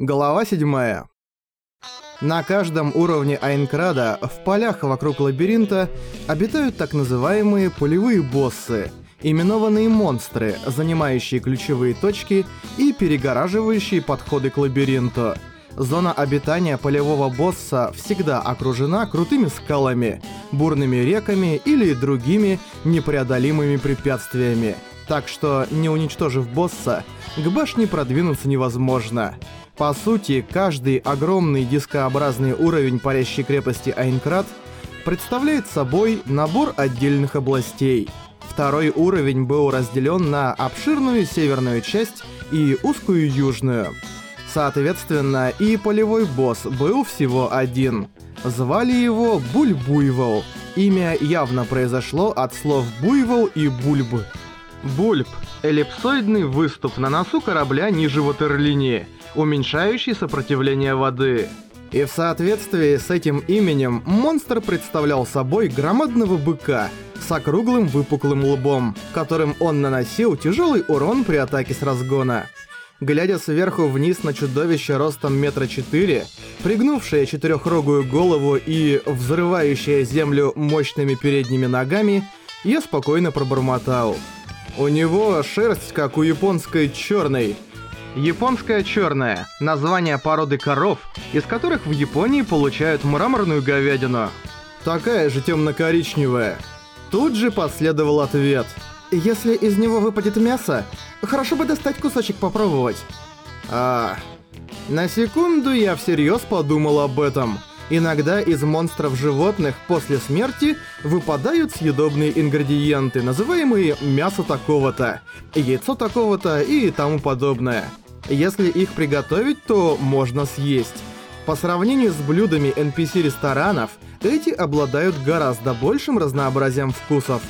Глава 7. На каждом уровне Айнкрада в полях вокруг лабиринта обитают так называемые полевые боссы, именованные монстры, занимающие ключевые точки и перегораживающие подходы к лабиринту. Зона обитания полевого босса всегда окружена крутыми скалами, бурными реками или другими непреодолимыми препятствиями. Так что, не уничтожив босса, к башне продвинуться невозможно. По сути, каждый огромный дискообразный уровень парящей крепости Айнкрат представляет собой набор отдельных областей. Второй уровень был разделен на обширную северную часть и узкую южную. Соответственно, и полевой босс был всего один. Звали его Бульбуйвол. Имя явно произошло от слов «буйвол» и «бульб». Бульб – эллипсоидный выступ на носу корабля ниже ватерлинии – уменьшающий сопротивление воды. И в соответствии с этим именем монстр представлял собой громадного быка с округлым выпуклым лбом, которым он наносил тяжелый урон при атаке с разгона. Глядя сверху вниз на чудовище ростом метра четыре, пригнувшее четырехрогую голову и взрывающее землю мощными передними ногами, я спокойно пробормотал. У него шерсть, как у японской черной, Японская черная – название породы коров, из которых в Японии получают мраморную говядину. Такая же темно-коричневая. Тут же последовал ответ. Если из него выпадет мясо, хорошо бы достать кусочек попробовать. А, на секунду я всерьез подумал об этом. Иногда из монстров животных после смерти выпадают съедобные ингредиенты, называемые мясо такого-то, яйцо такого-то и тому подобное. Если их приготовить, то можно съесть. По сравнению с блюдами NPC-ресторанов, эти обладают гораздо большим разнообразием вкусов.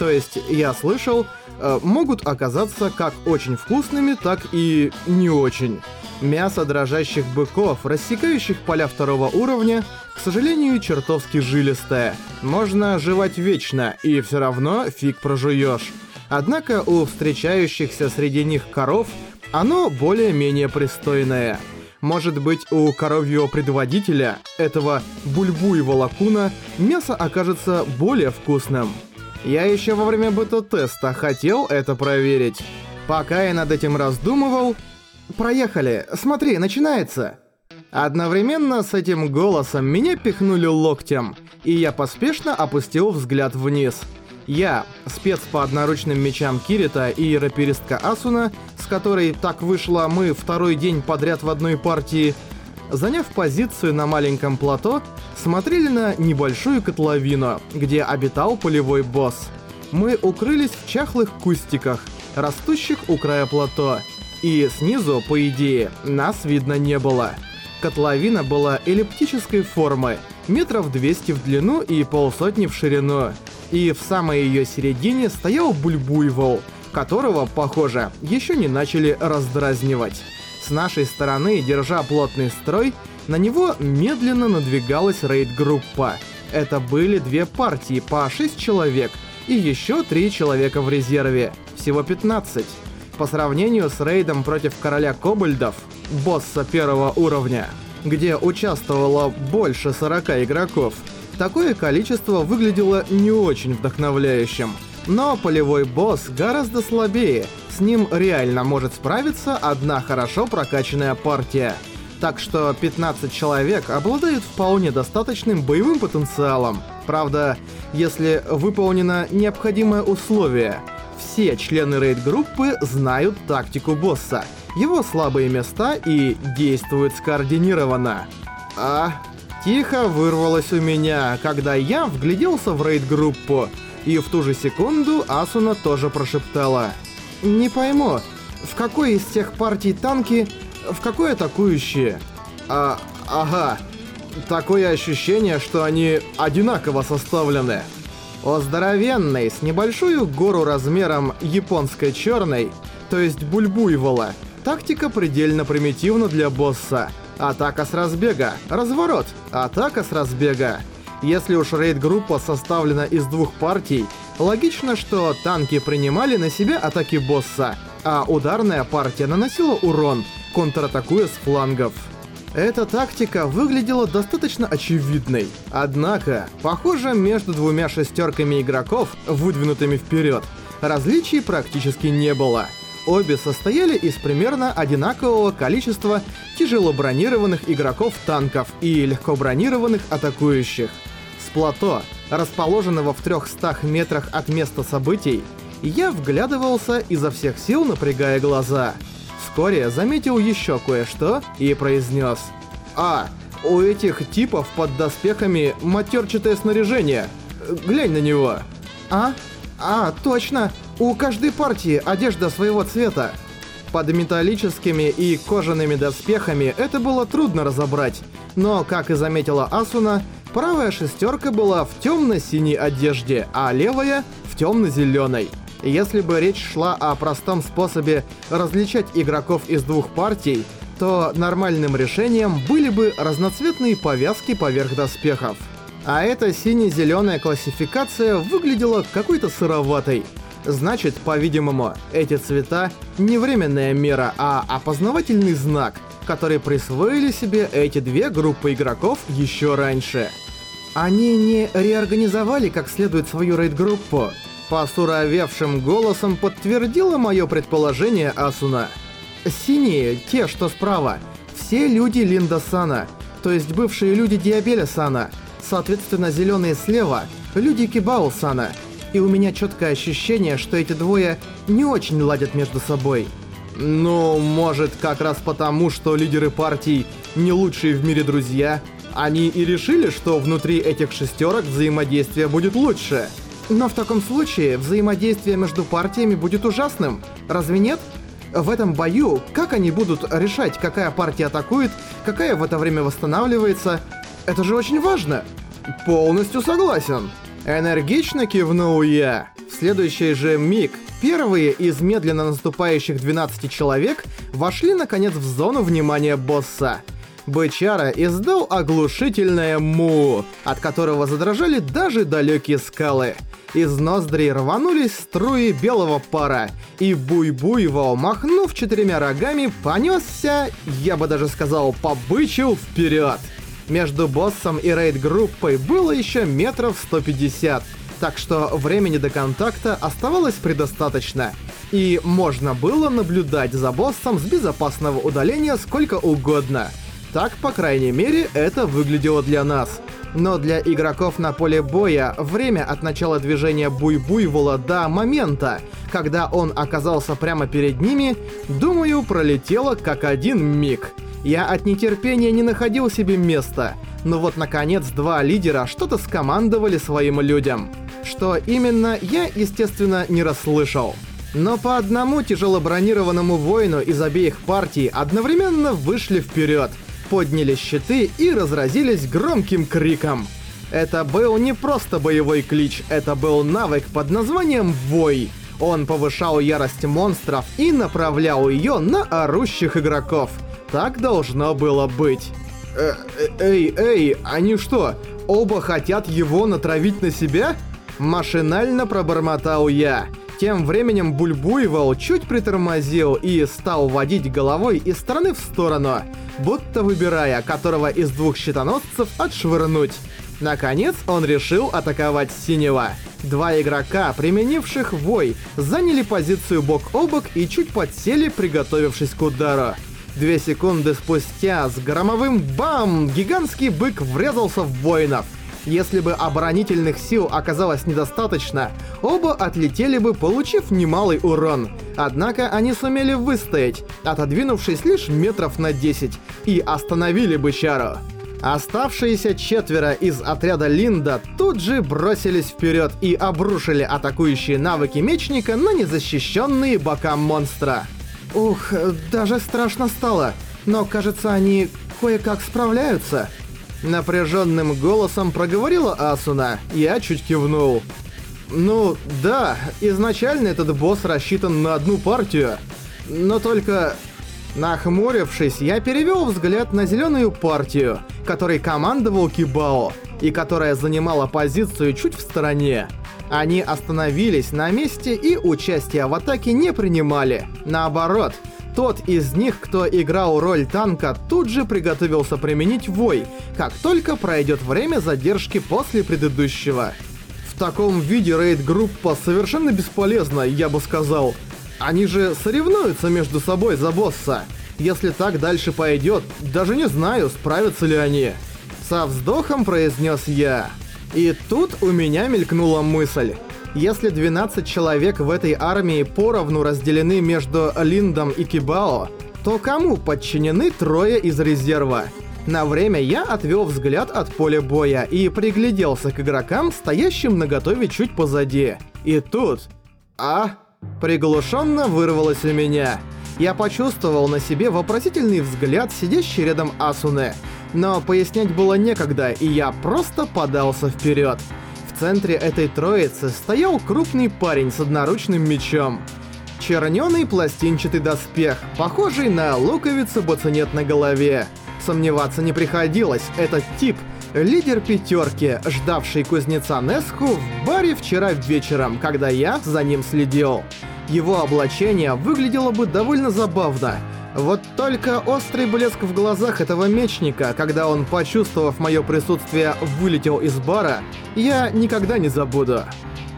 То есть, я слышал, э, могут оказаться как очень вкусными, так и не очень. Мясо дрожащих быков, рассекающих поля второго уровня, к сожалению, чертовски жилистое. Можно жевать вечно, и все равно фиг прожуешь. Однако у встречающихся среди них коров оно более-менее пристойное. Может быть, у коровьего предводителя, этого бульбуева лакуна, мясо окажется более вкусным. Я еще во время бета-теста хотел это проверить. Пока я над этим раздумывал... Проехали, смотри, начинается. Одновременно с этим голосом меня пихнули локтем, и я поспешно опустил взгляд вниз. Я, спец по одноручным мечам Кирита и раперистка Асуна, с которой так вышло мы второй день подряд в одной партии, заняв позицию на маленьком плато, смотрели на небольшую котловину, где обитал полевой босс. Мы укрылись в чахлых кустиках, растущих у края плато, и снизу, по идее, нас видно не было. Котловина была эллиптической формы, метров 200 в длину и полсотни в ширину, и в самой ее середине стоял Бульбуйвол, которого, похоже, еще не начали раздразнивать. С нашей стороны, держа плотный строй, на него медленно надвигалась рейд-группа. Это были две партии по 6 человек и еще 3 человека в резерве, всего 15. По сравнению с рейдом против короля Кобальдов, босса первого уровня, где участвовало больше 40 игроков, Такое количество выглядело не очень вдохновляющим. Но полевой босс гораздо слабее, с ним реально может справиться одна хорошо прокачанная партия. Так что 15 человек обладают вполне достаточным боевым потенциалом. Правда, если выполнено необходимое условие, все члены рейд-группы знают тактику босса, его слабые места и действуют скоординированно. А Тихо вырвалось у меня, когда я вгляделся в рейд-группу, и в ту же секунду Асуна тоже прошептала. «Не пойму, в какой из тех партий танки, в какой атакующие?» «А, ага, такое ощущение, что они одинаково составлены». О здоровенной, с небольшую гору размером японской черной, то есть бульбуйвола, тактика предельно примитивна для босса – Атака с разбега. Разворот. Атака с разбега. Если уж рейд-группа составлена из двух партий, логично, что танки принимали на себя атаки босса. а ударная партия наносила урон, контратакуя с флангов. Эта тактика выглядела достаточно очевидной. Однако, похоже, между двумя шестерками игроков, выдвинутыми вперед, различий практически не было. Обе состояли из примерно одинакового количества тяжелобронированных игроков танков и легкобронированных атакующих. С плато, расположенного в 300 метрах от места событий, я вглядывался изо всех сил, напрягая глаза — Вскоре заметил еще кое-что и произнес. «А, у этих типов под доспехами матерчатое снаряжение. Глянь на него». «А? А, точно. У каждой партии одежда своего цвета. Под металлическими и кожаными доспехами это было трудно разобрать. Но, как и заметила Асуна, правая шестерка была в темно-синей одежде, а левая — в темно-зеленой. Если бы речь шла о простом способе различать игроков из двух партий, то нормальным решением были бы разноцветные повязки поверх доспехов. А эта сине-зеленая классификация выглядела какой-то сыроватой. Значит, по-видимому, эти цвета не временная мера, а опознавательный знак, который присвоили себе эти две группы игроков еще раньше. Они не реорганизовали как следует свою рейд-группу, Посуровевшим голосом подтвердила мое предположение Асуна. Синие, те, что справа, все люди Линда Сана, то есть бывшие люди Диабеля Сана. Соответственно, зеленые слева, люди Кибао Сана. И у меня четкое ощущение, что эти двое не очень ладят между собой. Ну, может, как раз потому, что лидеры партий не лучшие в мире друзья, они и решили, что внутри этих шестерок взаимодействие будет лучше. Но в таком случае взаимодействие между партиями будет ужасным, разве нет? В этом бою как они будут решать, какая партия атакует, какая в это время восстанавливается? Это же очень важно. Полностью согласен. Энергично кивнул я. В следующий же миг первые из медленно наступающих 12 человек вошли наконец в зону внимания босса. Бычара издал оглушительное му, от которого задрожали даже далекие скалы. Из ноздрей рванулись струи белого пара, и Буй-Буйвол, махнув четырьмя рогами, понесся, я бы даже сказал, побычил вперед. Между боссом и рейд-группой было еще метров 150, так что времени до контакта оставалось предостаточно. И можно было наблюдать за боссом с безопасного удаления сколько угодно. Так, по крайней мере, это выглядело для нас. Но для игроков на поле боя время от начала движения Буй-Буйвола до момента, когда он оказался прямо перед ними, думаю, пролетело как один миг. Я от нетерпения не находил себе места, но вот наконец два лидера что-то скомандовали своим людям. Что именно, я, естественно, не расслышал. Но по одному тяжелобронированному воину из обеих партий одновременно вышли вперед — подняли щиты и разразились громким криком. Это был не просто боевой клич, это был навык под названием «Вой». Он повышал ярость монстров и направлял ее на орущих игроков. Так должно было быть. Э -э эй, эй, они что, оба хотят его натравить на себя? Машинально пробормотал я. Тем временем Бульбуйвол чуть притормозил и стал водить головой из стороны в сторону, будто выбирая, которого из двух щитоносцев отшвырнуть. Наконец он решил атаковать синего. Два игрока, применивших вой, заняли позицию бок о бок и чуть подсели, приготовившись к удару. Две секунды спустя с громовым бам гигантский бык врезался в воинов. Если бы оборонительных сил оказалось недостаточно, оба отлетели бы, получив немалый урон. Однако они сумели выстоять, отодвинувшись лишь метров на 10, и остановили бы Чару. Оставшиеся четверо из отряда Линда тут же бросились вперед и обрушили атакующие навыки мечника на незащищенные бока монстра. Ух, даже страшно стало, но кажется они кое-как справляются. Напряженным голосом проговорила Асуна. Я чуть кивнул. Ну, да, изначально этот босс рассчитан на одну партию. Но только... Нахмурившись, я перевел взгляд на зеленую партию, которой командовал Кибао, и которая занимала позицию чуть в стороне. Они остановились на месте и участие в атаке не принимали. Наоборот, тот из них, кто играл роль танка, тут же приготовился применить вой, как только пройдет время задержки после предыдущего. В таком виде рейд-группа совершенно бесполезна, я бы сказал. Они же соревнуются между собой за босса. Если так дальше пойдет, даже не знаю, справятся ли они. Со вздохом произнес я. И тут у меня мелькнула мысль. Если 12 человек в этой армии поровну разделены между Линдом и Кибао, то кому подчинены трое из резерва? На время я отвел взгляд от поля боя и пригляделся к игрокам, стоящим на готове чуть позади. И тут... А? Приглушенно вырвалось у меня. Я почувствовал на себе вопросительный взгляд, сидящий рядом Асуне. Но пояснять было некогда, и я просто подался вперед. В центре этой троицы стоял крупный парень с одноручным мечом. Чернёный пластинчатый доспех, похожий на луковицу бацинет на голове. Сомневаться не приходилось, этот тип — лидер пятерки, ждавший кузнеца Несху в баре вчера вечером, когда я за ним следил. Его облачение выглядело бы довольно забавно — вот только острый блеск в глазах этого мечника, когда он, почувствовав мое присутствие, вылетел из бара, я никогда не забуду.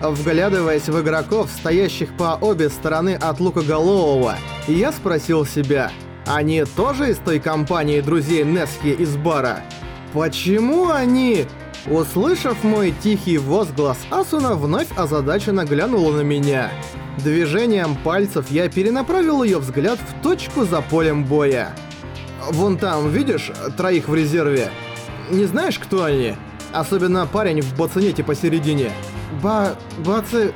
Вглядываясь в игроков, стоящих по обе стороны от Лукоголового, я спросил себя, они тоже из той компании друзей Нески из бара? Почему они... Услышав мой тихий возглас, Асуна вновь озадаченно глянула на меня. Движением пальцев я перенаправил ее взгляд в точку за полем боя. «Вон там, видишь, троих в резерве? Не знаешь, кто они? Особенно парень в бацинете посередине». «Ба... баци...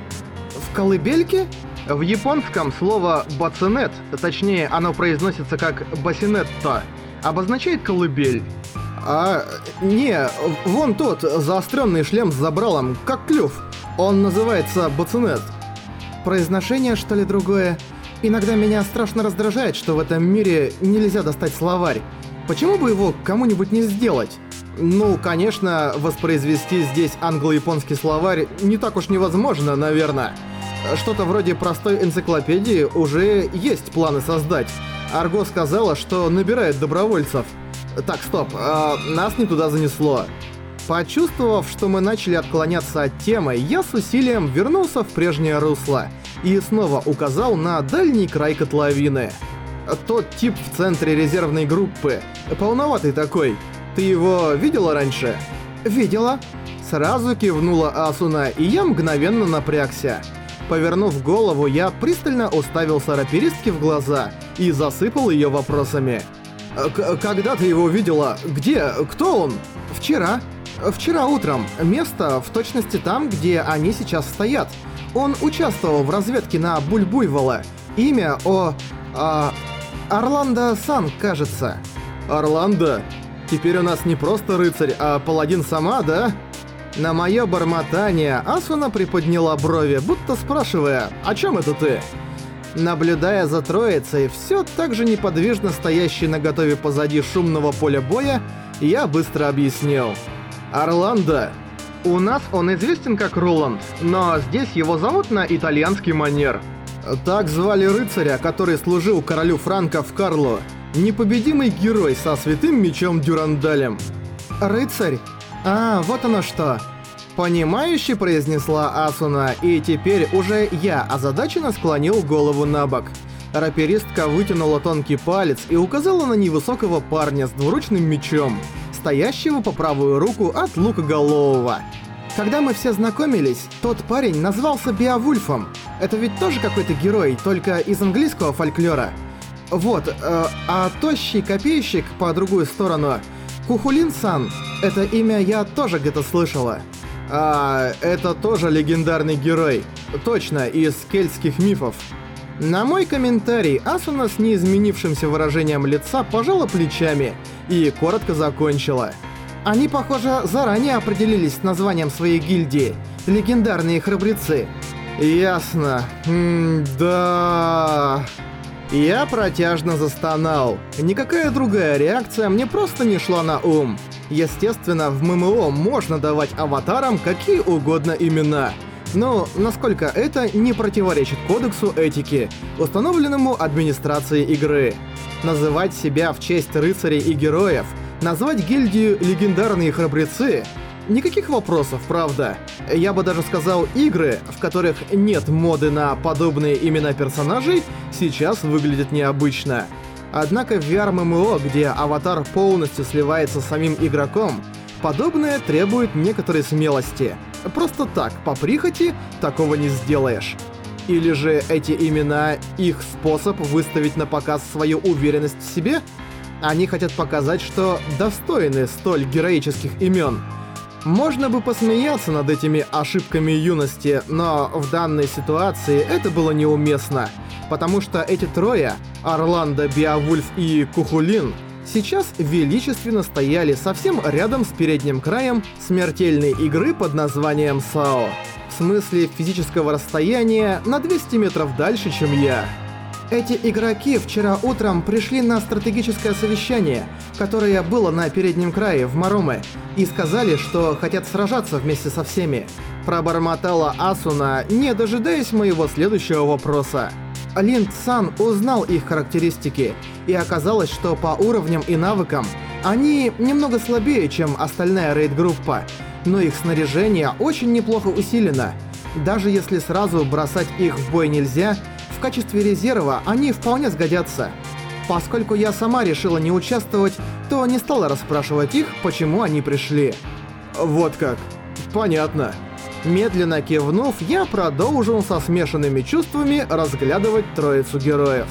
в колыбельке?» В японском слово «бацинет», точнее, оно произносится как «басинетто», обозначает колыбель. А, не, вон тот заостренный шлем с забралом, как клюв. Он называется бацинет. Произношение, что ли, другое? Иногда меня страшно раздражает, что в этом мире нельзя достать словарь. Почему бы его кому-нибудь не сделать? Ну, конечно, воспроизвести здесь англо-японский словарь не так уж невозможно, наверное. Что-то вроде простой энциклопедии уже есть планы создать. Арго сказала, что набирает добровольцев. Так, стоп, а, нас не туда занесло. Почувствовав, что мы начали отклоняться от темы, я с усилием вернулся в прежнее русло и снова указал на дальний край котловины. Тот тип в центре резервной группы, полноватый такой. Ты его видела раньше? Видела. Сразу кивнула Асуна, и я мгновенно напрягся. Повернув голову, я пристально уставился раперистке в глаза и засыпал ее вопросами. К «Когда ты его видела? Где? Кто он?» «Вчера», Вчера утром. Место в точности там, где они сейчас стоят. Он участвовал в разведке на Бульбуйвола. Имя о... А, Орландо Сан, кажется. Орландо? Теперь у нас не просто рыцарь, а паладин сама, да? На моё бормотание Асуна приподняла брови, будто спрашивая, «О чем это ты?» Наблюдая за троицей, все так же неподвижно стоящий на готове позади шумного поля боя, я быстро объяснил. Орландо. У нас он известен как Роланд, но здесь его зовут на итальянский манер. Так звали рыцаря, который служил королю Франка в Карло. Непобедимый герой со святым мечом Дюрандалем. Рыцарь? А, вот оно что. Понимающе произнесла Асуна, и теперь уже я озадаченно склонил голову на бок. Раперистка вытянула тонкий палец и указала на невысокого парня с двуручным мечом стоящего по правую руку от Лукоголового. Когда мы все знакомились, тот парень назвался Беовульфом. Это ведь тоже какой-то герой, только из английского фольклора. Вот, э, а тощий копейщик по другую сторону, Кухулин-сан, это имя я тоже где-то слышала. А, это тоже легендарный герой. Точно, из кельтских мифов. На мой комментарий Асуна с неизменившимся выражением лица пожала плечами и коротко закончила. Они, похоже, заранее определились с названием своей гильдии. Легендарные храбрецы. Ясно. М да... Я протяжно застонал. Никакая другая реакция мне просто не шла на ум. Естественно, в ММО можно давать аватарам какие угодно имена. Ну, насколько это не противоречит кодексу этики, установленному администрацией игры. Называть себя в честь рыцарей и героев, назвать гильдию «Легендарные храбрецы» Никаких вопросов, правда. Я бы даже сказал, игры, в которых нет моды на подобные имена персонажей, сейчас выглядят необычно. Однако в VR-MMO, где аватар полностью сливается с самим игроком, подобное требует некоторой смелости. Просто так, по прихоти, такого не сделаешь. Или же эти имена — их способ выставить на показ свою уверенность в себе? Они хотят показать, что достойны столь героических имен. Можно бы посмеяться над этими ошибками юности, но в данной ситуации это было неуместно, потому что эти трое, Орландо, Биовульф и Кухулин, сейчас величественно стояли совсем рядом с передним краем смертельной игры под названием САО. В смысле физического расстояния на 200 метров дальше, чем я. Эти игроки вчера утром пришли на стратегическое совещание, которое было на переднем крае в Мароме, и сказали, что хотят сражаться вместе со всеми. Пробормотала Асуна, не дожидаясь моего следующего вопроса. Линд Сан узнал их характеристики, и оказалось, что по уровням и навыкам они немного слабее, чем остальная рейд-группа, но их снаряжение очень неплохо усилено. Даже если сразу бросать их в бой нельзя, в качестве резерва они вполне сгодятся. Поскольку я сама решила не участвовать, то не стала расспрашивать их, почему они пришли. Вот как. Понятно. Медленно кивнув, я продолжил со смешанными чувствами разглядывать троицу героев.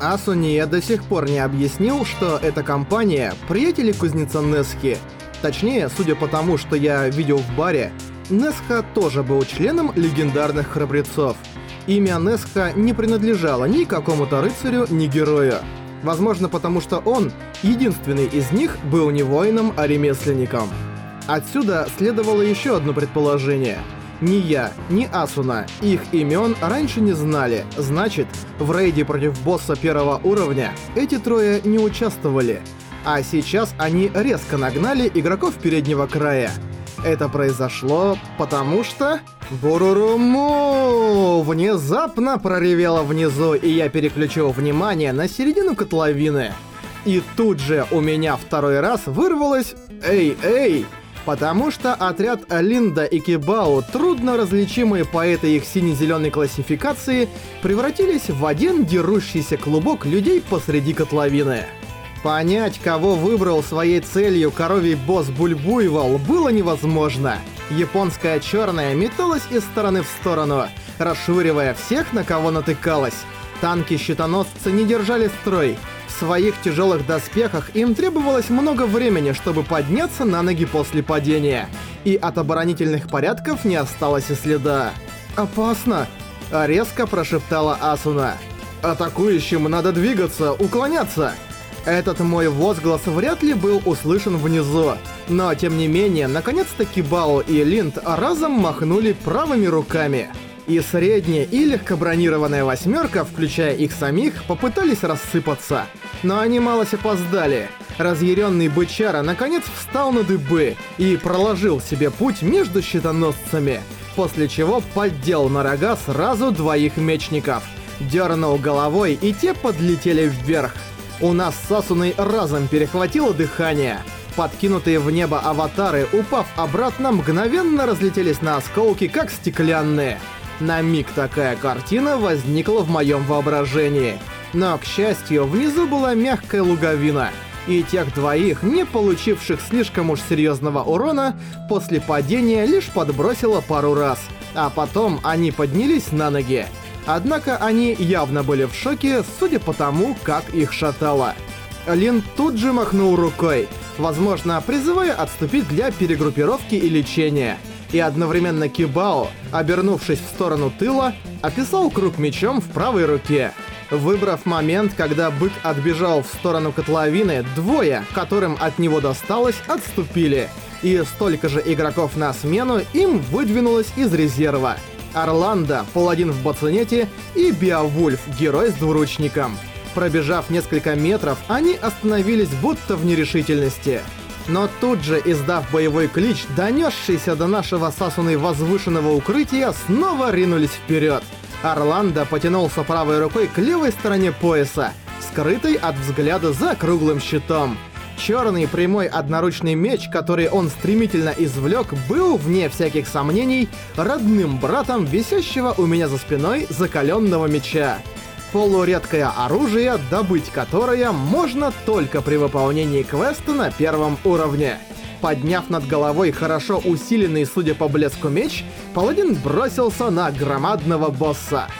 Асуния до сих пор не объяснил, что эта компания — приятели кузнеца Нески. Точнее, судя по тому, что я видел в баре, Несха тоже был членом легендарных храбрецов — Имя Несха не принадлежало ни какому-то рыцарю, ни герою. Возможно, потому что он, единственный из них, был не воином, а ремесленником. Отсюда следовало еще одно предположение. Ни я, ни Асуна их имен раньше не знали, значит, в рейде против босса первого уровня эти трое не участвовали. А сейчас они резко нагнали игроков переднего края. Это произошло потому что... Буруруму! Внезапно проревело внизу, и я переключил внимание на середину котловины. И тут же у меня второй раз вырвалось «Эй, эй!» Потому что отряд Линда и Кибао, трудно различимые по этой их сине-зеленой классификации, превратились в один дерущийся клубок людей посреди котловины. Понять, кого выбрал своей целью коровий босс Бульбуйвол, было невозможно. Японская черная металась из стороны в сторону, расшвыривая всех, на кого натыкалась. Танки-щитоносцы не держали строй. В своих тяжелых доспехах им требовалось много времени, чтобы подняться на ноги после падения. И от оборонительных порядков не осталось и следа. «Опасно!» — резко прошептала Асуна. «Атакующим надо двигаться, уклоняться!» Этот мой возглас вряд ли был услышан внизу, но тем не менее, наконец-то Кибао и Линд разом махнули правыми руками. И средняя и легкобронированная восьмерка, включая их самих, попытались рассыпаться. Но они малость опоздали. Разъяренный бычара наконец встал на дыбы и проложил себе путь между щитоносцами, после чего поддел на рога сразу двоих мечников. Дернул головой, и те подлетели вверх. У нас с Сасуной разом перехватило дыхание. Подкинутые в небо аватары, упав обратно, мгновенно разлетелись на осколки, как стеклянные. На миг такая картина возникла в моем воображении. Но, к счастью, внизу была мягкая луговина, и тех двоих, не получивших слишком уж серьезного урона, после падения лишь подбросило пару раз, а потом они поднялись на ноги. Однако они явно были в шоке, судя по тому, как их шатало. Лин тут же махнул рукой, возможно, призывая отступить для перегруппировки и лечения. И одновременно Кибао, обернувшись в сторону тыла, описал круг мечом в правой руке. Выбрав момент, когда бык отбежал в сторону котловины, двое, которым от него досталось, отступили. И столько же игроков на смену им выдвинулось из резерва. Орландо, паладин в Бацинете, и Биовульф, герой с двуручником. Пробежав несколько метров, они остановились будто в нерешительности. Но тут же, издав боевой клич, донесшийся до нашего Сасуны возвышенного укрытия, снова ринулись вперед. Орландо потянулся правой рукой к левой стороне пояса, скрытой от взгляда за круглым щитом. Черный прямой одноручный меч, который он стремительно извлек, был, вне всяких сомнений, родным братом висящего у меня за спиной закаленного меча. Полуредкое оружие, добыть которое можно только при выполнении квеста на первом уровне. Подняв над головой хорошо усиленный, судя по блеску, меч, паладин бросился на громадного босса —